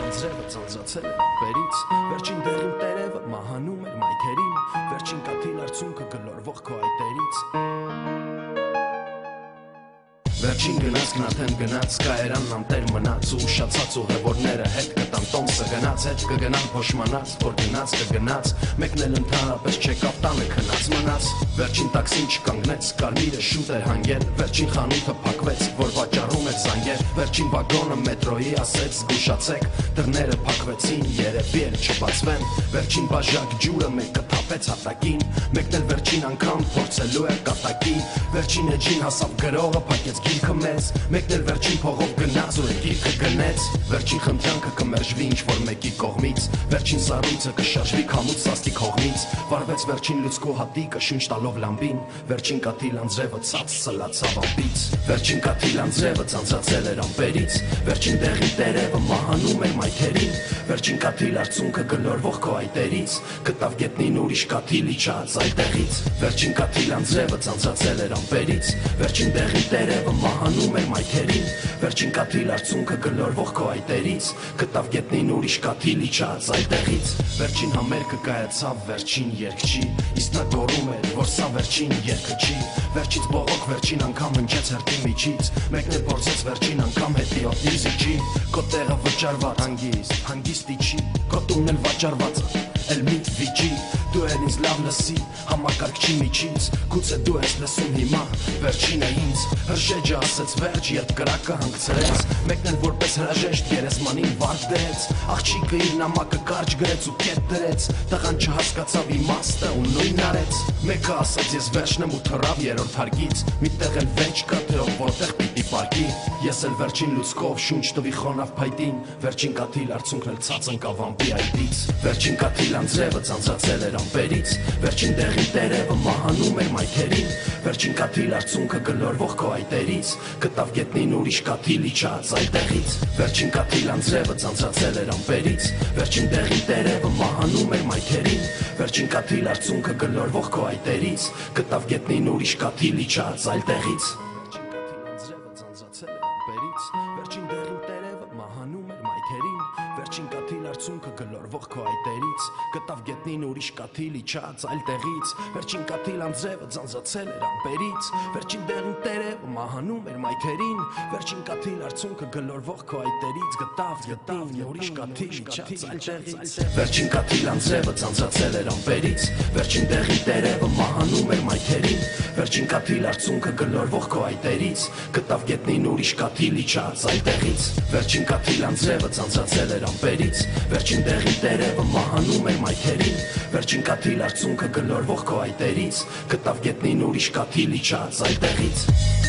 անձրևը ծանծացել է ամպերից Վերջին դեղին տերևը մահանում էր մայթերին Վերջին կաթիլ արցունքը գլորվող քո այտերից Վերջին գնաց գնաթեն գնաց կայերանն անտեր մնաց ու ուշացած ուղևորները հետ կտան տոմսը գնաց հետ կգնան փոշմանած որ գնաց կգնաց մեկն էլ ընդհանրապես չեկավ տանը քնած մնաց վերջին տաքսին չկանգնեց կարմիրը շուտ էր հանգել վերջին խանութը փակվեց որ վաճառում էր զանգեր վերջին վագոնը մետրոյի ասեց զգուշացեք դռները փակվեցին երևի էլ չբացվեն վերջին բաժակ ջուրը մեկը թափեց հատակին մեկն էլ վերջին անգամ փորձելու էր կատակի վերջին էջին հասավ գրողը փակեց գիրքը մեզ մեկն էլ վերջին փողով գնաց ու գիրքը գնեց վերջին խնդրանքը կմերժվի ինչ որ մեկի կողմից վերջին սառույցը կշարժվի քամուց սաստիկ հողմից վարվեց վերջին լուցկու հատիկը շունչ տալով լամբին վերջին կաթիլ անձրևը ցած սլացավ ամպից վերջին կաթիլ անձրևը ցանցացել էր ամպերից վերջին դեղի տերևը մահանում էր մայթերին վերջին կաթիլ արցունքը գլորվող քո այտերից գտավ գետնին ուրիշ կաթիլ իջած այդտեղից վերջին կաթիլ անձրևը ցանցացել էր ամպերից վերջին դեղի տերևը մահանում էր մայթերին Վերջին կաթիլ արցունքը գլորվող քո այտերից Գտավ գետնին ուրիշ կաթիլ իջած այդտեղից Վերջին համերգը կայացավ վերջին երկչի Իսկ նա գոռում էր, որ սա վերջին երկը չի Վերջից բողոք վերջին անգամ հնչեց հերթի միջից Մեկն է փորձեց վերջին անգամ հետի օտիզի չի Քո տեղը վճարված հանգիստ, հանգիստի չի Քո տունն էլ վճարված էլ մի վիճի Դու ես ինձ լավ լսի, համակարգչի միջից Գուցե դու ես լսում հիմա, վերջինը ինձ Հրշեջը ասեց վերջ, երբ կրակը հանգցրեց Մեկն էլ որպես հրաժեշտ երեսմանին վարդ դրեց Աղջիկը իր նամակը կարճ գրեց ու կետ դրեց Տղան չհասկացավ իմաստը ու նույն արեց Մեկը ասաց ես վերջն եմ ու թռավ երորդ հարկից Միտեղ էլ վեճ կա թե ով որտեղ պիտի պարկի Ես էլ վերջին լուցկով շունչ տվի խոնավ փայտին Վերջին կաթիլ արցունքն էլ ցած ընկավ ամպի այդից Վերջին կաթիլ անձրևը ցանցացել էր ամպերից Վերջին դեղի տերևը մահանում էր մայթերին Վերջին կաթիլ արցունքը գլորվող քո այտերից Գտավ գետնին ուրիշ կաթիլ իջած այդտեղից Վերջին կաթիլ անձրևը ցանցացել էր ամպերից Վերջին դեղի տերևը մահանում էր մայթերին Վերջին կաթիլ արցունքը գլորվող քո այտերից Գտավ գետնին ուրիշ կաթիլ իջած այդտեղից Վերջին դեղին տերևը մահանում էր մայթերին Վերջին կաթիլ արցունքը գլորվող քո այտերից Գտավ գետնին ուրիշ կաթիլ իջած այլ տեղից Վերջին կաթիլ անձրևը ձանձացել էր ամպերից Վերջին դեղին տերևը մահանում էր մայթերին Վերջին կաթիլ արցունքը գլորվող քո այտերից Գտավ գտավ ուրիշ կաթիլ իջած այլ տեղից Վերջին կաթիլ անձրևը ձանձացել էր ամպերից Վերջին դեղին տերևը մահանում էր մայթերին Վերջին կաթիլ արցունքը գլորվող քո այտերից Գտավ գետնին ուրիշ կաթիլ իջած այլ տեղից Վերջին կաթիլ անձրևը ձանձացել էր ամպերից Վերջին դեղի տերևը մահանում էր մայթերին Վերջին կաթիլ արցունքը գլորվող քո այտերից Գտավ գետնին ուրիշ կաթիլ իջած այդտեղից